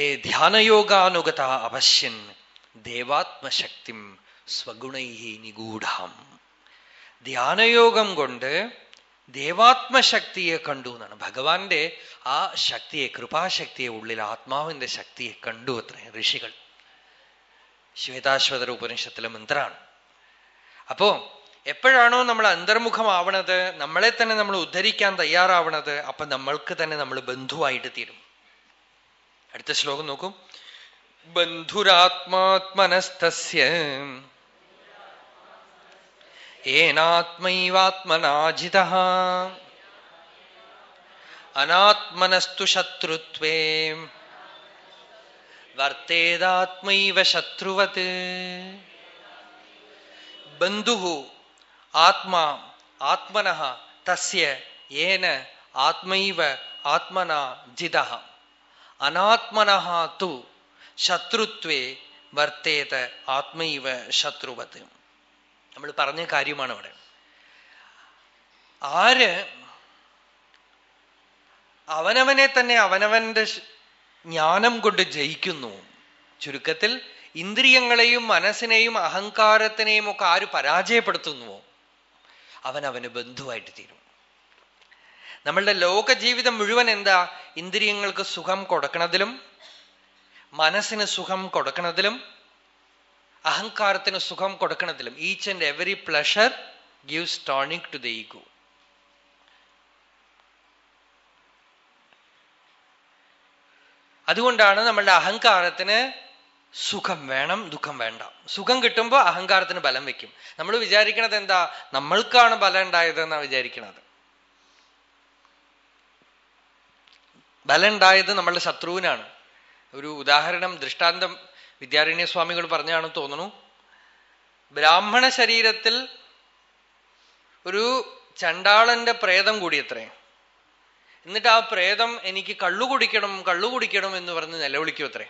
തേ ധ്യാനയോഗാനുഗത അവശ്യൻ ദേവാത്മശക്തിം സ്വഗുണൈ നിഗൂഢാം. ധ്യാനയോഗം കൊണ്ട് ദേവാത്മശക്തിയെ കണ്ടു എന്നാണ്. ഭഗവാന്റെ ആ ശക്തിയെ കൃപാശക്തിയെ ഉള്ളിൽ ആത്മാവിന്റെ ശക്തിയെ കണ്ടു അത്ര ഋഷികൾ. ശ്വേതാശ്വതര ഉപനിഷത്തിലെ മന്ത്രാണ്. അപ്പോ എപ്പോഴാണോ നമ്മൾ അന്തർമുഖമാവണത് നമ്മളെ തന്നെ നമ്മൾ ഉദ്ധരിക്കാൻ തയ്യാറാവണത് അപ്പൊ നമ്മൾക്ക് തന്നെ നമ്മൾ ബന്ധുവായിട്ട് തീരും. അടുത്ത ശ്ലോകം നോക്കൂ. ബന്ധുരാത്മാത്മനസ്തസ്യ. ഏനാത്മൈവാത്മനാജിത. അനാത്മനസ്തു ശത്രുത്വേ. വർത്തേതാത്മൈവ ശത്രുവത്. ബന്ധു ആത്മാ ആത്മന തസ്യ. ഏന ആത്മൈവ ആത്മന ജിത. അനാത്മന തു ശത്രുത്വേ വർത്തേത് ആത്മൈവ ശത്രുവത്. നമ്മൾ പറഞ്ഞ കാര്യമാണ് അവിടെ. ആര് അവനവനെ തന്നെ അവനവന്റെ ജ്ഞാനം കൊണ്ട് ജയിക്കുന്നു. ചുരുക്കത്തിൽ ഇന്ദ്രിയങ്ങളെയും മനസ്സിനെയും അഹങ്കാരത്തിനെയും ഒക്കെ ആര് പരാജയപ്പെടുത്തുന്നുവോ? അവൻ അവന് ബന്ധുവായിട്ട് തീരും. നമ്മളുടെ ലോക ജീവിതം മുഴുവൻ എന്താ? ഇന്ദ്രിയങ്ങൾക്ക് സുഖം കൊടുക്കണതിലും മനസ്സിന് സുഖം കൊടുക്കണതിലും അഹങ്കാരത്തിന് സുഖം കൊടുക്കണതിലും each and every pleasure gives tonic to the ego അതുകൊണ്ടാണ് നമ്മളുടെ അഹങ്കാരത്തിന് സുഖം വേണം ദുഃഖം വേണ്ട. സുഖം കിട്ടുമ്പോൾ അഹങ്കാരത്തിന് ബലം വെക്കും നമ്മൾ വിചാരിക്കണത് എന്താ? നമ്മൾക്കാണ് ബലം ഉണ്ടായത് എന്നാണ് വിചാരിക്കണത്. ബലം ഉണ്ടായത് നമ്മളുടെ ശത്രുവിനാണ്. ഒരു ഉദാഹരണം ദൃഷ്ടാന്തം വിദ്യാരണ്യ സ്വാമികൾ പറഞ്ഞാണ് തോന്നുന്നു. ബ്രാഹ്മണ ശരീരത്തിൽ ഒരു ചണ്ടാളന്റെ പ്രേതം കൂടിയത്രേ. എന്നിട്ട് ആ പ്രേതം എനിക്ക് കള്ളു കുടിക്കണം കള്ളു കുടിക്കണം എന്ന് പറഞ്ഞ് നിലവിളിക്കും അത്രേ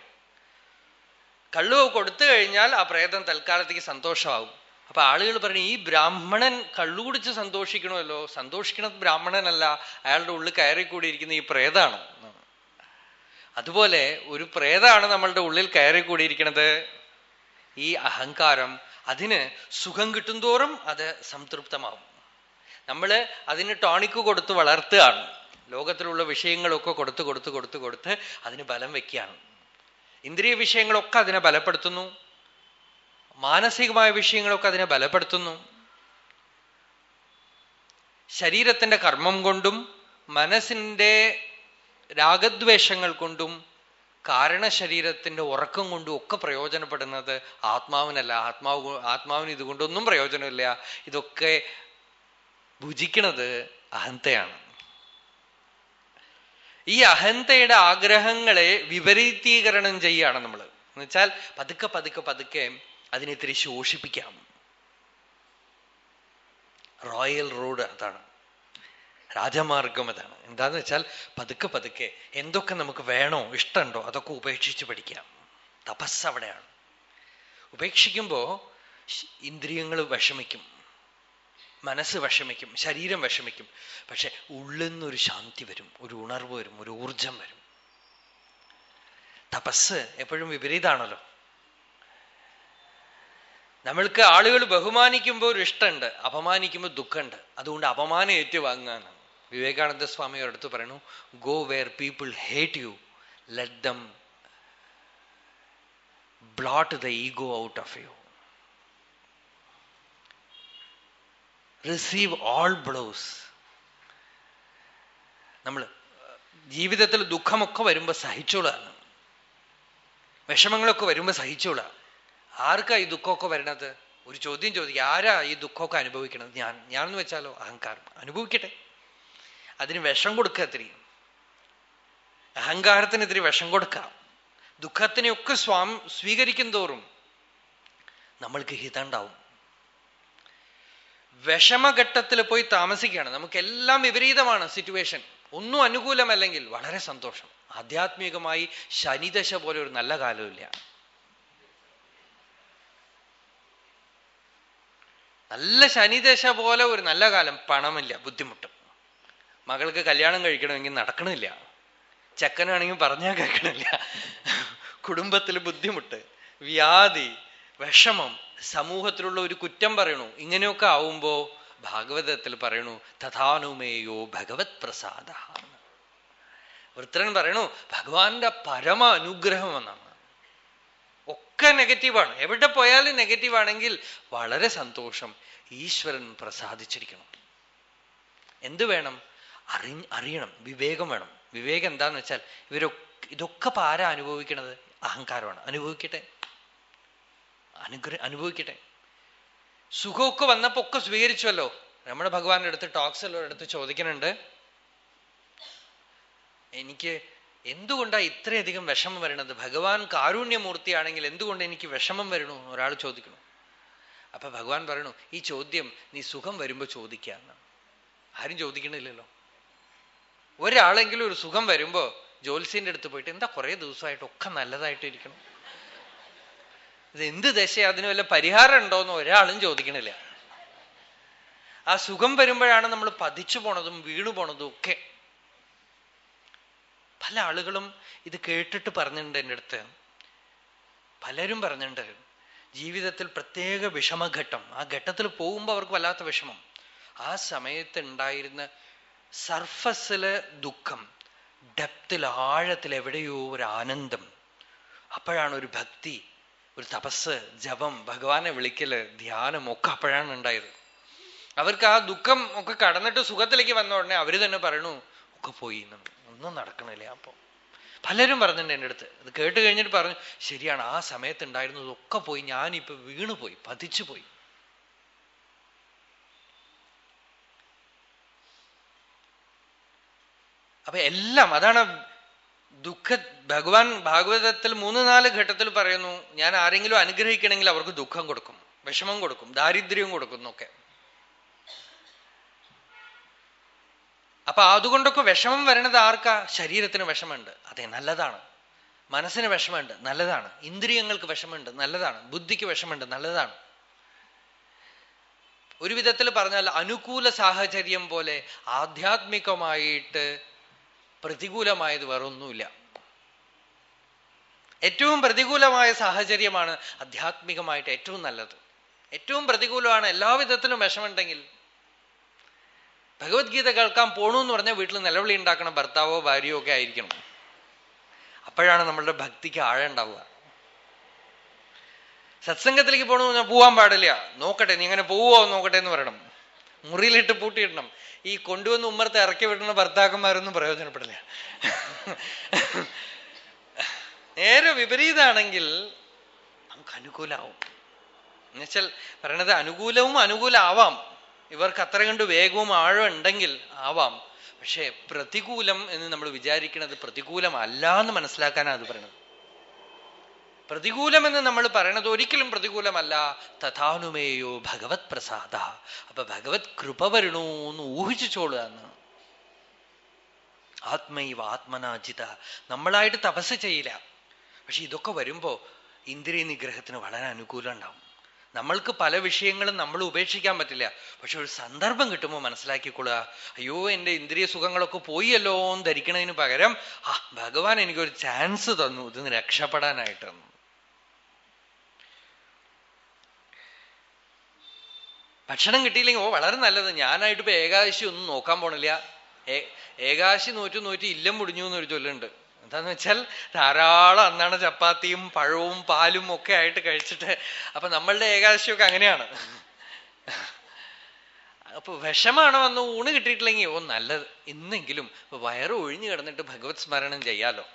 കള്ളു കൊടുത്തു കഴിഞ്ഞാൽ ആ പ്രേതം തൽക്കാലത്തേക്ക് സന്തോഷമാവും അപ്പൊ ആളുകൾ പറഞ്ഞു ഈ ബ്രാഹ്മണൻ കള്ളു കുടിച്ച് സന്തോഷിക്കണമല്ലോ. സന്തോഷിക്കണത് ബ്രാഹ്മണനല്ല. അയാളുടെ ഉള്ളിൽ കയറിക്കൂടിയിരിക്കുന്ന ഈ പ്രേതാണ്. അതുപോലെ ഒരു പ്രേതാണ് നമ്മളുടെ ഉള്ളിൽ കയറിക്കൂടിയിരിക്കുന്നത് ഈ അഹങ്കാരം. അതിന് സുഖം കിട്ടുന്തോറും അത് സംതൃപ്തമാവും. നമ്മൾ അതിന് ടോണിക്ക് കൊടുത്ത് വളർത്തുകയാണ്. ലോകത്തിലുള്ള വിഷയങ്ങളൊക്കെ കൊടുത്ത് കൊടുത്ത് കൊടുത്ത് കൊടുത്ത് അതിന് ബലം വെക്കുകയാണ്. ഇന്ദ്രിയ വിഷയങ്ങളൊക്കെ അതിനെ ബലപ്പെടുത്തുന്നു. മാനസികമായ വിഷയങ്ങളൊക്കെ അതിനെ ബലപ്പെടുത്തുന്നു. ശരീരത്തിന്റെ കർമ്മം കൊണ്ടും മനസ്സിന്റെ രാഗദ്വേഷങ്ങൾ കൊണ്ടും കാരണശരീരത്തിന്റെ ഉറക്കം കൊണ്ടും ഒക്കെ പ്രയോജനപ്പെടുന്നത് ആത്മാവിനല്ല. ആത്മാവ് ആത്മാവിന് ഇതുകൊണ്ടൊന്നും പ്രയോജനമില്ല. ഇതൊക്കെ ഭുജിക്കണത് അഹന്തയാണ്. ഈ അഹന്തയുടെ ആഗ്രഹങ്ങളെ വിപരീതീകരണം ചെയ്യുകയാണ് നമ്മൾ എന്നുവെച്ചാൽ പതുക്കെ പതുക്കെ പതുക്കെ അതിനെ ഇത്തിരി ശോഷിപ്പിക്കാം റോയൽ റോഡ് അതാണ്. രാജമാർഗം അതാണ്. എന്താന്ന് വെച്ചാൽ പതുക്കെ പതുക്കെ എന്തൊക്കെ നമുക്ക് വേണോ ഇഷ്ടമുണ്ടോ അതൊക്കെ ഉപേക്ഷിച്ച് പഠിക്കാം. തപസ് അവിടെയാണ്. ഉപേക്ഷിക്കുമ്പോ ഇന്ദ്രിയങ്ങൾ വിഷമിക്കും. മനസ്സ് വിഷമിക്കും. ശരീരം വിഷമിക്കും. പക്ഷെ ഉള്ളിൽ നിന്നൊരു ശാന്തി വരും. ഒരു ഉണർവ് വരും. ഒരു ഊർജം വരും. തപസ് എപ്പോഴും വിപരീതാണല്ലോ. നമ്മൾക്ക് ആളുകൾ ബഹുമാനിക്കുമ്പോൾ ഒരു ഇഷ്ടമുണ്ട് അപമാനിക്കുമ്പോൾ ദുഃഖമുണ്ട്. അതുകൊണ്ട് അപമാനം ഏറ്റുവാങ്ങാനാണ്. വിവേകാനന്ദ സ്വാമി അടുത്ത് പറയുന്നു go where people hate you let them blot the ego out of you receive all blows നമ്മൾ ജീവിതത്തിൽ ദുഃഖമൊക്കെ വരുമ്പോൾ സഹിച്ചോളാണ് വിഷമങ്ങളൊക്കെ വരുമ്പോൾ സഹിച്ചോളാം. ആർക്കാ ഈ ദുഃഖമൊക്കെ വരണത്? ഒരു ചോദ്യം ചോദിക്കുക ആരാ ഈ ദുഃഖമൊക്കെ അനുഭവിക്കണത്? ഞാൻ ഞാനെന്ന് വെച്ചാലോ അഹങ്കാരം. അനുഭവിക്കട്ടെ. അതിന് വിഷം കൊടുക്കുക ഇത്തിരി. അഹങ്കാരത്തിന് ഇത്തിരി വിഷം കൊടുക്കാം. ദുഃഖത്തിനെയൊക്കെ സ്വാം സ്വീകരിക്കും തോറും നമ്മൾക്ക് ഹിതണ്ടാവും വിഷമഘട്ടത്തിൽ പോയി താമസിക്കുകയാണ്. നമുക്കെല്ലാം വിപരീതമാണ് സിറ്റുവേഷൻ ഒന്നും അനുകൂലമല്ലെങ്കിൽ വളരെ സന്തോഷം. ആധ്യാത്മികമായി ശനിദശ പോലെ ഒരു നല്ല കാലമില്ല നല്ല ശനിദശ പോലെ ഒരു നല്ല കാലം പണമില്ല ബുദ്ധിമുട്ട്. മകൾക്ക് കല്യാണം കഴിക്കണമെങ്കിൽ നടക്കണില്ല. ചെക്കനാണെങ്കിൽ പറഞ്ഞാൽ കേൾക്കണില്ല. കുടുംബത്തിൽ ബുദ്ധിമുട്ട് വ്യാധി വിഷമം സമൂഹത്തിലുള്ള ഒരു കുറ്റം പറയണു. ഇങ്ങനെയൊക്കെ ആവുമ്പോ ഭാഗവതത്തിൽ പറയണു തഥാനുമേയോ ഭഗവത് പ്രസാദ വൃത്രൻ പറയണു ഭഗവാന്റെ പരമ അനുഗ്രഹം എന്നാണ്. ഒക്കെ നെഗറ്റീവാണ്. എവിടെ പോയാലും നെഗറ്റീവ് ആണെങ്കിൽ വളരെ സന്തോഷം ഈശ്വരൻ പ്രസാദിച്ചിരിക്കണം. എന്ത് വേണം? അറി അറിയണം. വിവേകം വേണം. വിവേകം എന്താന്ന് വെച്ചാൽ ഇവരൊക്കെ ഇതൊക്കെ പാര അനുഭവിക്കണത്? അഹങ്കാരമാണ്. അനുഭവിക്കട്ടെ. അനുഗ്രഹ അനുഭവിക്കട്ടെ. സുഖമൊക്കെ വന്നപ്പോ ഒക്കെ സ്വീകരിച്ചുവല്ലോ. നമ്മുടെ ഭഗവാന്റെ അടുത്ത് ടോക്സ് എടുത്ത് ചോദിക്കുന്നുണ്ട്. എനിക്ക് എന്തുകൊണ്ടാ ഇത്രയധികം വിഷമം വരണത്? ഭഗവാൻ കാരുണ്യമൂർത്തിയാണെങ്കിൽ എന്തുകൊണ്ട് എനിക്ക് വിഷമം വരണു? ഒരാൾ ചോദിക്കണു അപ്പൊ ഭഗവാൻ പറയണു ഈ ചോദ്യം നീ സുഖം വരുമ്പോ ചോദിക്കാന്ന് ആരും ചോദിക്കണില്ലല്ലോ. ഒരാളെങ്കിലും ഒരു സുഖം വരുമ്പോ ജോത്സ്യന്റെ അടുത്ത് പോയിട്ട് എന്താ കുറെ ദിവസമായിട്ട് ഒക്കെ നല്ലതായിട്ട് ഇരിക്കണം ഇത് എന്ത് ദശ അതിന് വല്ല പരിഹാരം ഉണ്ടോന്ന് ഒരാളും ചോദിക്കണില്ല. ആ സുഖം വരുമ്പോഴാണ് നമ്മൾ പതിച്ചു പോണതും വീണു പോണതും ഒക്കെ പല ആളുകളും ഇത് കേട്ടിട്ട് പറഞ്ഞിട്ടുണ്ട് എന്റെ അടുത്ത്. പലരും പറഞ്ഞിട്ടുണ്ട് ജീവിതത്തിൽ പ്രത്യേക വിഷമഘട്ടം. ആ ഘട്ടത്തിൽ പോകുമ്പോൾ അവർക്ക് വല്ലാത്ത വിഷമം. ആ സമയത്ത് ഉണ്ടായിരുന്ന സർഫസിൽ ദുഃഖം ഡെപ്തിൽ ആഴത്തിൽ എവിടെയോ ഒരു ആനന്ദം. അപ്പോഴാണ് ഒരു ഭക്തി ഒരു തപസ് ജപം ഭഗവാനെ വിളിക്കൽ ധ്യാനം ഒക്കെ അപ്പോഴാണ് ഉണ്ടായത്. അവർക്ക് ആ ദുഃഖം ഒക്കെ കടന്നിട്ട് സുഖത്തിലേക്ക് വന്ന ഉടനെ അവർ തന്നെ പറയണു ഒക്കെ പോയി ഒന്നും നടക്കണില്ല അപ്പൊ. പലരും പറഞ്ഞിട്ടുണ്ട് എന്റെ അടുത്ത്. അത് കേട്ട് കഴിഞ്ഞിട്ട് പറഞ്ഞു ശരിയാണ് ആ സമയത്ത് ഉണ്ടായിരുന്നതൊക്കെ പോയി ഞാനിപ്പോ വീണുപോയി പതിച്ചു പോയി അപ്പൊ എല്ലാം അതാണ് ദുഃഖ ഭഗവാൻ ഭാഗവതത്തിൽ മൂന്ന് നാല് ഘട്ടത്തിൽ പറയുന്നു ഞാൻ ആരെങ്കിലും അനുഗ്രഹിക്കണമെങ്കിൽ അവർക്ക് ദുഃഖം കൊടുക്കും വിഷമം കൊടുക്കും ദാരിദ്ര്യം കൊടുക്കും എന്നൊക്കെ. അപ്പൊ അതുകൊണ്ടൊക്കെ വിഷമം വരണത് ആർക്കാ? ശരീരത്തിന് വിഷമമുണ്ട്. അതെ നല്ലതാണ്. മനസ്സിന് വിഷമമുണ്ട്. നല്ലതാണ്. ഇന്ദ്രിയങ്ങൾക്ക് വിഷമമുണ്ട്. നല്ലതാണ്. ബുദ്ധിക്ക് വിഷമമുണ്ട്. നല്ലതാണ്. ഒരു വിധത്തിൽ പറഞ്ഞാൽ അനുകൂല സാഹചര്യം പോലെ ആധ്യാത്മികമായിട്ട് പ്രതികൂലമായത് വേറൊന്നുമില്ല. ഏറ്റവും പ്രതികൂലമായ സാഹചര്യമാണ് ആധ്യാത്മികമായിട്ട് ഏറ്റവും നല്ലത്. ഏറ്റവും പ്രതികൂലമാണ് എല്ലാവിധത്തിലും വിഷമുണ്ടെങ്കിൽ ഭഗവത്ഗീത കേൾക്കാൻ പോണു എന്ന് പറഞ്ഞാൽ വീട്ടിൽ നിലവിളി ഉണ്ടാക്കണം ഭർത്താവോ ഭാര്യയോ ഒക്കെ ആയിരിക്കണം. അപ്പോഴാണ് നമ്മളുടെ ഭക്തിക്ക് ആഴം ഉണ്ടാവുക. സത്സംഗത്തിലേക്ക് പോകണമെന്ന് പറഞ്ഞാൽ പോവാൻ പാടില്ല. നോക്കട്ടെ നീ ഇങ്ങനെ പോവോ നോക്കട്ടെ എന്ന് പറയണം. മുറിയിലിട്ട് പൂട്ടിയിടണം. ഈ കൊണ്ടുവന്ന് ഉമ്മർത്ത് ഇറക്കി വിടുന്ന ഭർത്താക്കന്മാരൊന്നും പ്രയോജനപ്പെടില്ല. നേരെ വിപരീതമാണെങ്കിൽ നമുക്ക് അനുകൂലാവും. എന്നുവെച്ചാൽ പറയണത് അനുകൂലവും അനുകൂലമാവാം ഇവർക്ക് അത്ര കണ്ട് വേഗവും ആഴം ഉണ്ടെങ്കിൽ ആവാം. പക്ഷേ പ്രതികൂലം എന്ന് നമ്മൾ വിചാരിക്കുന്നത് പ്രതികൂലമല്ല എന്ന് മനസ്സിലാക്കാനാണ് അത് പറയുന്നത്. പ്രതികൂലമെന്ന് നമ്മൾ പറയണത് ഒരിക്കലും പ്രതികൂലമല്ല. തഥാനുമേയോ ഭഗവത് പ്രസാദ. അപ്പൊ ഭഗവത് കൃപ വരണോ എന്ന് ഊഹിച്ചോളുക എന്നാണ്. ആത്മൈവ ആത്മനാജിത. നമ്മളായിട്ട് തപസ് ചെയ്യില്ല. പക്ഷെ ഇതൊക്കെ വരുമ്പോ ഇന്ദ്രിയ നിഗ്രഹത്തിന് വളരെ അനുകൂലം ഉണ്ടാവും. നമ്മൾക്ക് പല വിഷയങ്ങളും നമ്മൾ ഉപേക്ഷിക്കാൻ പറ്റില്ല. പക്ഷെ ഒരു സന്ദർഭം കിട്ടുമ്പോൾ മനസ്സിലാക്കിക്കൊള്ളുക. അയ്യോ എന്റെ ഇന്ദ്രിയ സുഖങ്ങളൊക്കെ പോയല്ലോ എന്ന് ധരിക്കണതിന് പകരം ആ ഭഗവാൻ എനിക്കൊരു ചാൻസ് തന്നു. ഇതിന് രക്ഷപ്പെടാനായിട്ട് ഭക്ഷണം കിട്ടിയില്ലെങ്കിൽ ഓ വളരെ നല്ലത്. ഞാനായിട്ട് ഇപ്പൊ ഏകാദശി ഒന്നും നോക്കാൻ പോണില്ല. ഏകാശി നോറ്റു നൂറ്റി ഇല്ലം മുടിഞ്ഞു എന്നൊരു ചൊല്ലുണ്ട്. എന്താന്ന് വെച്ചാൽ ധാരാളം അന്നാണ് ചപ്പാത്തിയും പഴവും പാലും ഒക്കെ ആയിട്ട് കഴിച്ചിട്ട് അപ്പൊ നമ്മളുടെ ഏകാദശിയൊക്കെ അങ്ങനെയാണ്. അപ്പൊ വിഷമാണ് വന്ന് ഊണ് കിട്ടിയിട്ടില്ലെങ്കിൽ? ഓ നല്ലത്. ഇന്നെങ്കിലും വയറ് ഒഴിഞ്ഞു കിടന്നിട്ട് ഭഗവത് സ്മരണം ചെയ്യാലോ?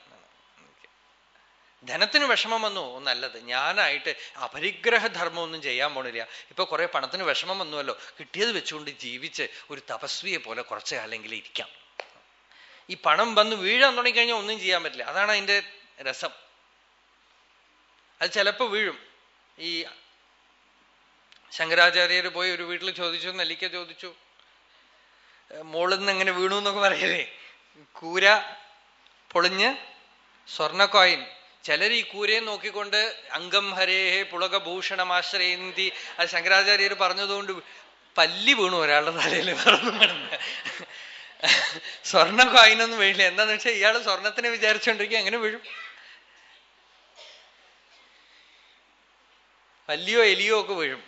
ധനത്തിന് വിഷമം വന്നു. നല്ലത്. ഞാനായിട്ട് അപരിഗ്രഹ ധർമ്മം ഒന്നും ചെയ്യാൻ പോണില്ല. ഇപ്പൊ കുറെ പണത്തിന് വിഷമം വന്നുവല്ലോ. കിട്ടിയത് വെച്ചുകൊണ്ട് ജീവിച്ച് ഒരു തപസ്വിയെ പോലെ കുറച്ച് കാലെങ്കിലും ഇരിക്കാം. ഈ പണം വന്ന് വീഴാൻ തുടങ്ങിക്കഴിഞ്ഞാൽ ഒന്നും ചെയ്യാൻ പറ്റില്ല. അതാണ് അതിന്റെ രസം. അത് ചിലപ്പോൾ വീഴും. ഈ ശങ്കരാചാര്യർ പോയി ഒരു വീട്ടിൽ ചോദിച്ചു നെല്ലിക്ക ചോദിച്ചു മോളിൽ നിന്ന് എങ്ങനെ വീണു എന്നൊക്കെ പറയല്ലേ? കൂര പൊളിഞ്ഞ് സ്വർണ കോയിൻ ചിലർ ഈ കൂരയെ നോക്കിക്കൊണ്ട് അംഗം ഹരേഹേ പുളകഭൂഷണമാശ്രയന്തി അത് ശങ്കരാചാര്യർ പറഞ്ഞതുകൊണ്ട് പല്ലി വീണു ഒരാളുടെ തലയിൽ. പറഞ്ഞു സ്വർണ കോയിനൊന്നും വീഴില്ല. എന്താന്ന് വെച്ചാൽ ഇയാൾ സ്വർണത്തിനെ വിചാരിച്ചുകൊണ്ടിരിക്കുക എങ്ങനെ വീഴും? വല്ലിയോ എലിയോ ഒക്കെ വീഴും.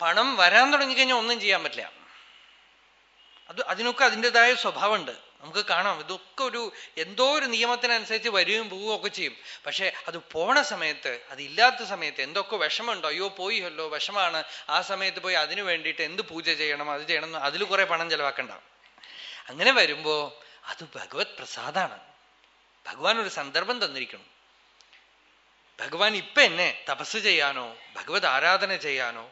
പണം വരാൻ തുടങ്ങിക്കഴിഞ്ഞാൽ ഒന്നും ചെയ്യാൻ പറ്റില്ല. അത് അതിനൊക്കെ അതിന്റെതായ സ്വഭാവമുണ്ട്. നമുക്ക് കാണാം. ഇതൊക്കെ ഒരു എന്തോ ഒരു നിയമത്തിനനുസരിച്ച് വരികയും പോവുകയും ഒക്കെ ചെയ്യും. പക്ഷെ അത് പോണ സമയത്ത് അതില്ലാത്ത സമയത്ത് എന്തൊക്കെ വിഷമമുണ്ടോ? അയ്യോ പോയില്ലോ വിഷമാണ്. ആ സമയത്ത് പോയി അതിനു വേണ്ടിയിട്ട് എന്ത് പൂജ ചെയ്യണം? അത് ചെയ്യണം. അതിൽ കുറെ പണം ചെലവാക്കണ്ട. അങ്ങനെ വരുമ്പോ അത് ഭഗവത് പ്രസാദാണ്. ഭഗവാൻ ഒരു സന്ദർഭം തന്നിരിക്കണം ഭഗവാൻ ഇപ്പൊ എന്നെ തപസ് ചെയ്യാനോ ഭഗവത് ആരാധന ചെയ്യാനോ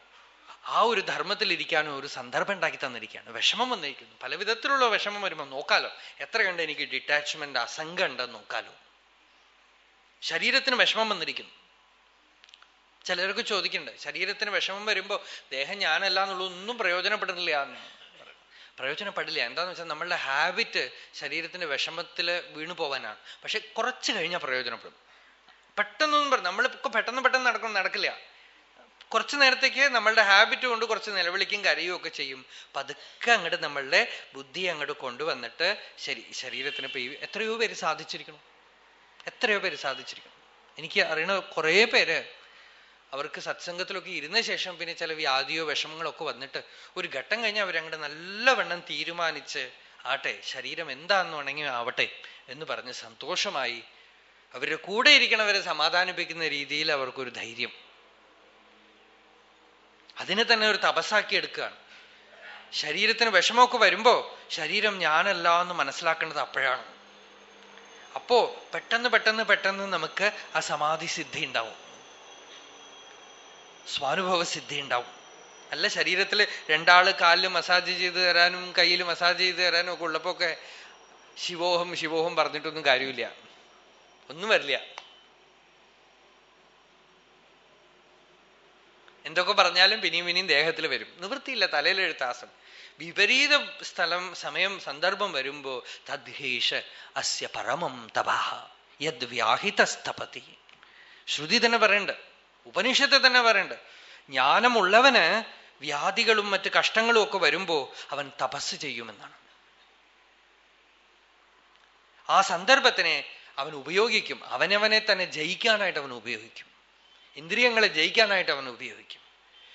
ആ ഒരു ധർമ്മത്തിൽ ഇരിക്കാനോ ഒരു സന്ദർഭം ഉണ്ടാക്കി തന്നിരിക്കുകയാണ്. വിഷമം വന്നിരിക്കുന്നു. പല വിധത്തിലുള്ള വിഷമം വരുമ്പോൾ നോക്കാലോ. എത്ര കണ്ട് എനിക്ക് ഡിറ്റാച്ച്മെന്റ് അസംഖ്യ ഉണ്ടെന്ന് നോക്കാലോ. ശരീരത്തിന് വിഷമം വന്നിരിക്കുന്നു. ചിലർക്ക് ചോദിക്കുന്നുണ്ട് ശരീരത്തിന് വിഷമം വരുമ്പോൾ ദേഹം ഞാനല്ല എന്നുള്ളതൊന്നും പ്രയോജനപ്പെടുന്നില്ല എന്ന് പ്രയോജനപ്പെടില്ല. എന്താന്ന് വെച്ചാൽ നമ്മളുടെ ഹാബിറ്റ് ശരീരത്തിന്റെ വിഷമത്തിൽ വീണു പോവാനാണ്. പക്ഷെ കുറച്ച് കഴിഞ്ഞാൽ പ്രയോജനപ്പെടും. പെട്ടെന്നൊന്നും പറഞ്ഞു നമ്മളിപ്പോ പെട്ടെന്ന് പെട്ടെന്ന് നടക്കണം നടക്കില്ല. കുറച്ചു നേരത്തേക്ക് നമ്മളുടെ ഹാബിറ്റ് കൊണ്ട് കുറച്ച് നിലവിളിക്കും കരയും ഒക്കെ ചെയ്യും. പതുക്കെ അങ്ങോട്ട് നമ്മളുടെ ബുദ്ധി അങ്ങോട്ട് കൊണ്ടുവന്നിട്ട് ശരി ശരീരത്തിന് ഇപ്പൊ എത്രയോ പേര് സാധിച്ചിരിക്കണം എത്രയോ പേര് സാധിച്ചിരിക്കണം എനിക്ക് അറിയണ കുറേ പേര് അവർക്ക് സത്സംഗത്തിലൊക്കെ ഇരുന്ന ശേഷം പിന്നെ ചില വ്യാധിയോ വിഷമങ്ങളൊക്കെ വന്നിട്ട് ഒരു ഘട്ടം കഴിഞ്ഞ് അവരങ്ങോട്ട് നല്ലവണ്ണം തീരുമാനിച്ച് ആട്ടെ ശരീരം എന്താന്ന് വേണമെങ്കിൽ ആവട്ടെ എന്ന് പറഞ്ഞ് സന്തോഷമായി അവരുടെ കൂടെ ഇരിക്കണവരെ സമാധാനിപ്പിക്കുന്ന രീതിയിൽ അവർക്കൊരു ധൈര്യം. അതിനെ തന്നെ ഒരു തപസ്സാക്കി എടുക്കുകയാണ്. ശരീരത്തിന് വിഷമമൊക്കെ വരുമ്പോ ശരീരം ഞാനല്ല എന്ന് മനസ്സിലാക്കേണ്ടത് അപ്പോഴാണ്. അപ്പോ പെട്ടെന്ന് പെട്ടെന്ന് പെട്ടെന്ന് നമുക്ക് ആ സമാധി സിദ്ധി ഉണ്ടാവും. സ്വാനുഭവ സിദ്ധി ഉണ്ടാവും. അല്ല ശരീരത്തിൽ രണ്ടാൾ കാലിൽ മസാജ് ചെയ്ത് തരാനും കയ്യിൽ മസാജ് ചെയ്ത് തരാനും ഒക്കെ ഉള്ളപ്പോ ഒക്കെ ശിവോഹം ശിവോഹം പറഞ്ഞിട്ടൊന്നും കാര്യമില്ല. ഒന്നും വരില്ല. എന്തൊക്കെ പറഞ്ഞാലും പിന്നെയും പിന്നെയും ദേഹത്തിൽ വരും. നിവൃത്തിയില്ല തലയിലെഴുത്താസം വിപരീത സ്ഥലം സമയം സന്ദർഭം വരുമ്പോ തദ്ഹേഷ അസ്യ പരമം തപാഹ യദ് വ്യാഹിതസ്തപതി ശ്രുതി തന്നെ പറയണ്ട് ഉപനിഷത്ത് തന്നെ പറയണ്ട് ജ്ഞാനമുള്ളവന് വ്യാധികളും മറ്റ് കഷ്ടങ്ങളും ഒക്കെ വരുമ്പോ അവൻ തപസ് ചെയ്യുമെന്നാണ്. ആ സന്ദർഭത്തിനെ അവൻ ഉപയോഗിക്കും. അവനവനെ തന്നെ ജയിക്കാനായിട്ട് അവൻ ഉപയോഗിക്കും. ഇന്ദ്രിയങ്ങളെ ജയിക്കാനായിട്ട് അവൻ ഉപയോഗിക്കും.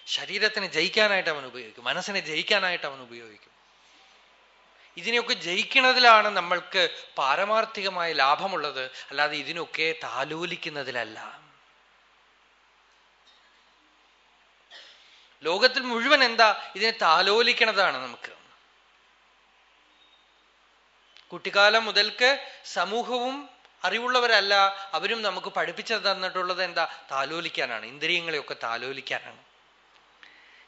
ശരീരത്തിന് ജയിക്കാനായിട്ട് അവൻ ഉപയോഗിക്കും. മനസ്സിനെ ജയിക്കാനായിട്ട് അവൻ ഉപയോഗിക്കും. ഇതിനെയൊക്കെ ജയിക്കുന്നതിലാണ് നമ്മൾക്ക് പാരമാർത്ഥികമായ ലാഭമുള്ളത്. അല്ലാതെ ഇതിനൊക്കെ താലോലിക്കുന്നതിലല്ല. ലോകത്തിൽ മുഴുവൻ എന്താ ഇതിനെ താലോലിക്കണതാണ് നമുക്ക്. കുട്ടിക്കാലം മുതൽക്ക് സമൂഹവും അറിവുള്ളവരല്ല അവരും നമുക്ക് പഠിപ്പിച്ചു തന്നിട്ടുള്ളത് എന്താ? താലോലിക്കാനാണ് ഇന്ദ്രിയങ്ങളെയൊക്കെ താലോലിക്കാനാണ്.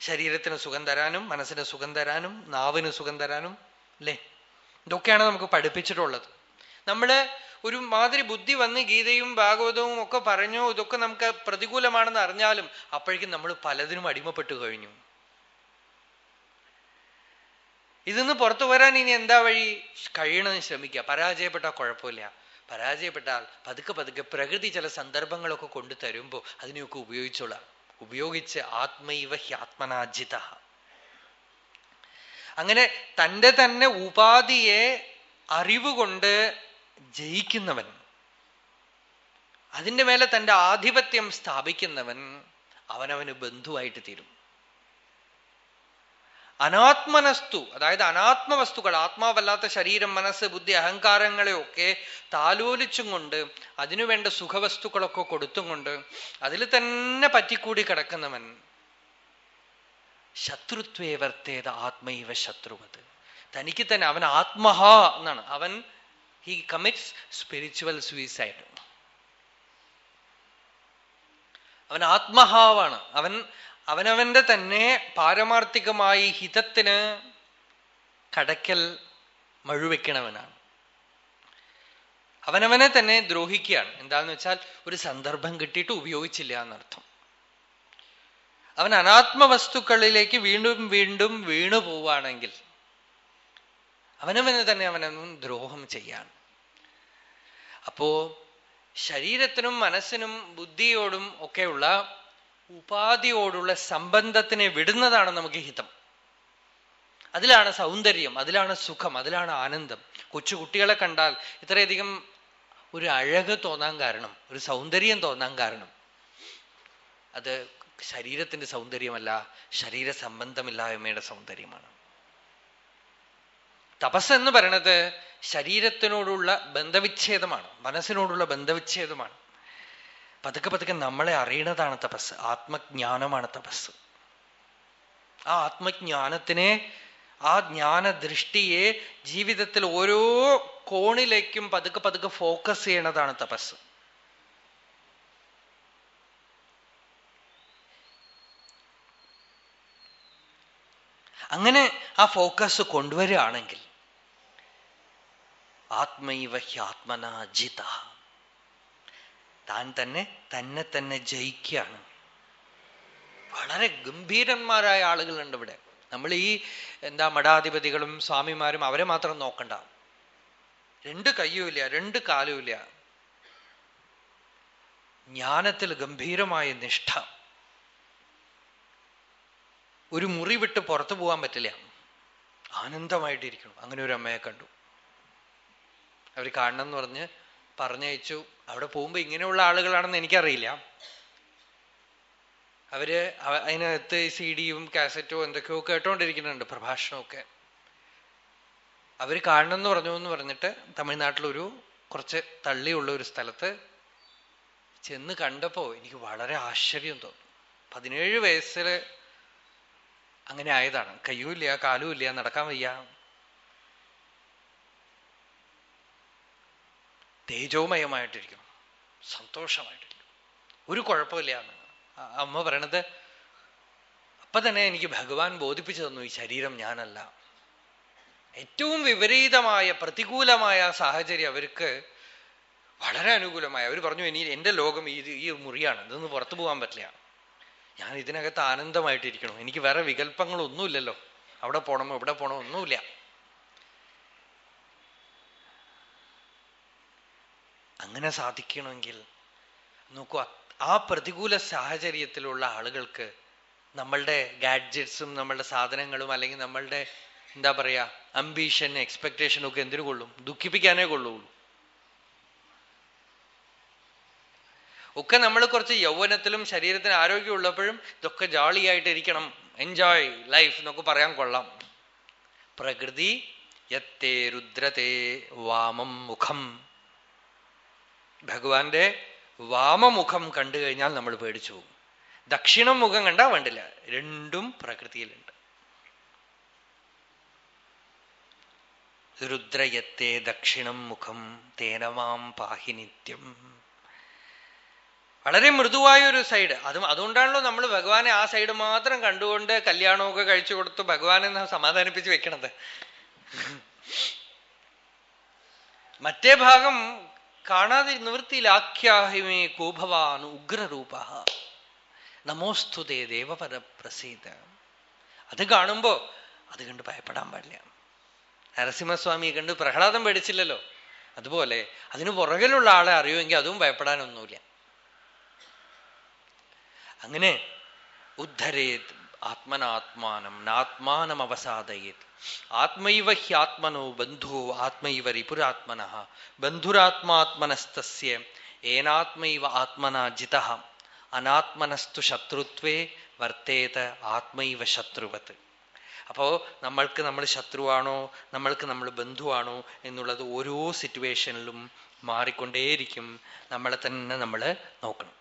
ശരീരത്തിന് സുഖം തരാനും മനസ്സിന് സുഖം തരാനും നാവിന് സുഖം തരാനും അല്ലേ? ഇതൊക്കെയാണ് നമുക്ക് പഠിപ്പിച്ചിട്ടുള്ളത്. നമ്മൾ ഒരു മാതിരി ബുദ്ധി വന്ന് ഗീതയും ഭാഗവതവും ഒക്കെ പറഞ്ഞു ഇതൊക്കെ നമുക്ക് പ്രതികൂലമാണെന്ന് അറിഞ്ഞാലും അപ്പോഴേക്കും നമ്മൾ പലതിനും അടിമപ്പെട്ടു കഴിഞ്ഞു. ഇതിന്ന് പുറത്തു വരാൻ ഇനി എന്താ വഴി? കഴിയണമെന്ന് ശ്രമിക്കുക. പരാജയപ്പെട്ടാൽ കുഴപ്പമില്ല. പരാജയപ്പെട്ടാൽ പതുക്കെ പതുക്കെ പ്രകൃതി ചില സന്ദർഭങ്ങളൊക്കെ കൊണ്ടു തരുമ്പോൾ അതിനെയൊക്കെ ഉപയോഗിച്ചോളാം. ഉപയോഗിച്ച് ആത്മൈവ ഹ്യാത്മനാജിത അങ്ങനെ തന്റെ തന്നെ ഉപാധിയെ അറിവുകൊണ്ട് ജയിക്കുന്നവൻ അതിന്റെ മേലെ തന്റെ ആധിപത്യം സ്ഥാപിക്കുന്നവൻ അവനവന് ബന്ധുവായിട്ട് തീരും. അനാത്മനസ്തു അതായത് അനാത്മവസ്തുക്കൾ ആത്മാവല്ലാത്ത ശരീരം മനസ്സ് ബുദ്ധി അഹങ്കാരങ്ങളെയൊക്കെ താലോലിച്ചും കൊണ്ട് അതിനുവേണ്ട സുഖവസ്തുക്കളൊക്കെ കൊടുത്തും കൊണ്ട് അതിൽ തന്നെ പറ്റിക്കൂടി കിടക്കുന്നവൻ. ശത്രുത്വേ വർത്തേത് ആത്മൈവ ശത്രുവത് തനിക്ക് തന്നെ അവൻ ആത്മഹ എന്നാണ്. അവൻ ഹി കമ്മിറ്റ്സ് സ്പിരിച്വൽ സൂയിസൈഡ് അവൻ ആത്മഹാവാണ്. അവൻ അവനവന്റെ തന്നെ പാരമാർത്ഥികമായി ഹിതത്തിന് കടക്കൽ മഴുവെക്കണവനാണ്. അവനവനെ തന്നെ ദ്രോഹിക്കുകയാണ്. എന്താന്ന് വെച്ചാൽ ഒരു സന്ദർഭം കിട്ടിയിട്ട് ഉപയോഗിച്ചില്ല എന്നർത്ഥം. അവൻ അനാത്മവസ്തുക്കളിലേക്ക് വീണ്ടും വീണ്ടും വീണു പോവാണെങ്കിൽ അവനവന് തന്നെ അവനൊന്നും ദ്രോഹം ചെയ്യാണ്. അപ്പോ ശരീരത്തിനും മനസ്സിനും ബുദ്ധിയോടും ഒക്കെയുള്ള ഉപാധിയോടുള്ള സംബന്ധത്തിനെ വിടുന്നതാണ് നമുക്ക് ഹിതം. അതിലാണ് സൗന്ദര്യം അതിലാണ് സുഖം അതിലാണ് ആനന്ദം. കൊച്ചു കുട്ടികളെ കണ്ടാൽ ഇത്രയധികം ഒരു അഴക് തോന്നാൻ കാരണം ഒരു സൗന്ദര്യം തോന്നാൻ കാരണം. അത് ശരീരത്തിന്റെ സൗന്ദര്യമല്ല ശരീര സംബന്ധമില്ലായ്മയുടെ സൗന്ദര്യമാണ്. തപസ് എന്ന് പറയണത് ശരീരത്തിനോടുള്ള ബന്ധവിച്ഛേദമാണ് മനസ്സിനോടുള്ള ബന്ധവിച്ഛേദമാണ്. പതുക്കെ പതുക്കെ നമ്മളെ അറിയണതാണ് തപസ്. ആത്മജ്ഞാനമാണ് തപസ്. ആ ആത്മജ്ഞാനത്തിനെ ആ ജ്ഞാന ദൃഷ്ടിയെ ജീവിതത്തിൽ ഓരോ കോണിലേക്കും പതുക്കെ പതുക്കെ ഫോക്കസ് ചെയ്യണതാണ് തപസ്. അങ്ങനെ ആ ഫോക്കസ് കൊണ്ടുവരികയാണെങ്കിൽ ആത്മൈവ ഹ്യാത്മന ജിത താൻ തന്നെ തന്നെ തന്നെ ജയിക്കുകയാണ്. വളരെ ഗംഭീരന്മാരായ ആളുകളുണ്ട് ഇവിടെ. നമ്മൾ ഈ എന്താ മഠാധിപതികളും സ്വാമിമാരും അവരെ മാത്രം നോക്കണ്ട. രണ്ട് കയ്യുമില്ല രണ്ട് കാലുമില്ല. ജ്ഞാനത്തിൽ ഗംഭീരമായ നിഷ്ഠ. ഒരു മുറി വിട്ട് പുറത്തു പോകാൻ പറ്റില്ല. ആനന്ദമായിട്ടിരിക്കണം. അങ്ങനെ ഒരു അമ്മയെ കണ്ടു. അവർ കാണണം എന്ന് പറഞ്ഞ് പറഞ്ഞയച്ചു. അവിടെ പോകുമ്പോ ഇങ്ങനെയുള്ള ആളുകളാണെന്ന് എനിക്കറിയില്ല. അവർ അതിനകത്ത് സി ഡിയും കാസറ്റോ എന്തൊക്കെയോ കേട്ടോണ്ടിരിക്കുന്നുണ്ട് പ്രഭാഷണമൊക്കെ. അവർ കാണണമെന്ന് പറഞ്ഞു എന്ന് പറഞ്ഞിട്ട് തമിഴ്നാട്ടിലൊരു കുറച്ച് തള്ളിയുള്ള ഒരു സ്ഥലത്ത് ചെന്ന് കണ്ടപ്പോ എനിക്ക് വളരെ ആശ്ചര്യം തോന്നി. പതിനേഴ് വയസ്സിൽ അങ്ങനെ ആയതാണ്. കയ്യും ഇല്ല കാലും ഇല്ല നടക്കാൻ വയ്യ. തേജോമയമായിട്ടിരിക്കും സന്തോഷമായിട്ടിരിക്കും ഒരു കുഴപ്പമില്ല അമ്മ പറയണത് അപ്പൊ തന്നെ എനിക്ക് ഭഗവാൻ ബോധിപ്പിച്ചു തന്നു ഈ ശരീരം ഞാനല്ല. ഏറ്റവും വിപരീതമായ പ്രതികൂലമായ സാഹചര്യം അവർക്ക് വളരെ അനുകൂലമായ. അവർ പറഞ്ഞു ഇനി എന്റെ ലോകം ഈ ഈ മുറിയാണ്. ഇതൊന്ന് പുറത്തു പോകാൻ പറ്റില്ല. ഞാൻ ഇതിനകത്ത് ആനന്ദമായിട്ടിരിക്കണം എനിക്ക് വേറെ വികല്പങ്ങളൊന്നുമില്ലല്ലോ അവിടെ പോകണമോ ഇവിടെ പോകണമോ ഒന്നുമില്ല. അങ്ങനെ സാധിക്കണമെങ്കിൽ നോക്കൂ ആ പ്രതികൂല സാഹചര്യത്തിലുള്ള ആളുകൾക്ക് നമ്മളുടെ ഗാഡ്ജറ്റ്സും നമ്മളുടെ സാധനങ്ങളും അല്ലെങ്കിൽ നമ്മളുടെ എന്താ പറയാ അംബീഷൻ എക്സ്പെക്ടേഷനും ഒക്കെ എന്തിനു കൊള്ളും? ദുഃഖിപ്പിക്കാനേ കൊള്ളുള്ളൂ. ഒക്കെ നമ്മൾ കുറച്ച് യൗവനത്തിലും ശരീരത്തിന് ആരോഗ്യമുള്ളപ്പോഴും ഇതൊക്കെ ജാളിയായിട്ട് ഇരിക്കണം. എൻജോയ് ലൈഫ് എന്നൊക്കെ പറയാൻ കൊള്ളാം. പ്രകൃതി യത്തേ രുദ്രതേ വാമം മുഖം. ഭഗവാന്റെ വാമമുഖം കണ്ടു കഴിഞ്ഞാൽ നമ്മൾ പേടിച്ചു പോകും. ദക്ഷിണം മുഖം കണ്ടാൽ വേണ്ടില്ല. രണ്ടും പ്രകൃതിയിലുണ്ട്. രുദ്രയത്തെ ദക്ഷിണം മുഖം തേനമാം പാഹിനിത്യം വളരെ മൃദുവായ ഒരു സൈഡ്. അതും അതുകൊണ്ടാണല്ലോ നമ്മൾ ഭഗവാനെ ആ സൈഡ് മാത്രം കണ്ടുകൊണ്ട് കല്യാണമൊക്കെ കഴിച്ചു കൊടുത്ത് ഭഗവാനെ സമാധാനിപ്പിച്ച് വെക്കണത്. മറ്റേ ഭാഗം കാണാതെ നിവൃത്തിയിലാഖ്യാഹിമേ കോഭവാൻ ഉഗ്രരൂപ. നമോസ്തുതേ ദേവപരപ്രസീത അത് കാണുമ്പോ അത് കണ്ട് ഭയപ്പെടാൻ പാടില്ല. നരസിംഹസ്വാമിയെ കണ്ട് പ്രഹ്ലാദം പേടിച്ചില്ലല്ലോ. അതുപോലെ അതിന് പുറകിലുള്ള ആളെ അറിയുമെങ്കിൽ അതും ഭയപ്പെടാനൊന്നുമില്ല. അങ്ങനെ ഉദ്ധരേത് ആത്മനാത്മാനം നാത്മാനം അവസാദയേത്. ആത്മൈവ ഹ്യാത്മനോ ബന്ധു ആത്മൈവ റിപുരാത്മന ബന്ധുരാത്മാത്മനസ്തസ്യ ഏനാത്മൈവ ആത്മന ജിത. അനാത്മനസ്തു ശത്രുത്വേ വർത്തേത ആത്മൈവ ശത്രുവത്. അപ്പോ നമ്മൾക്ക് നമ്മൾ ശത്രുവാണോ നമ്മൾക്ക് നമ്മൾ ബന്ധുവാണോ എന്നുള്ളത് ഓരോ സിറ്റുവേഷനിലും മാറിക്കൊണ്ടേയിരിക്കും. നമ്മളെ തന്നെ നമ്മൾ നോക്കണം.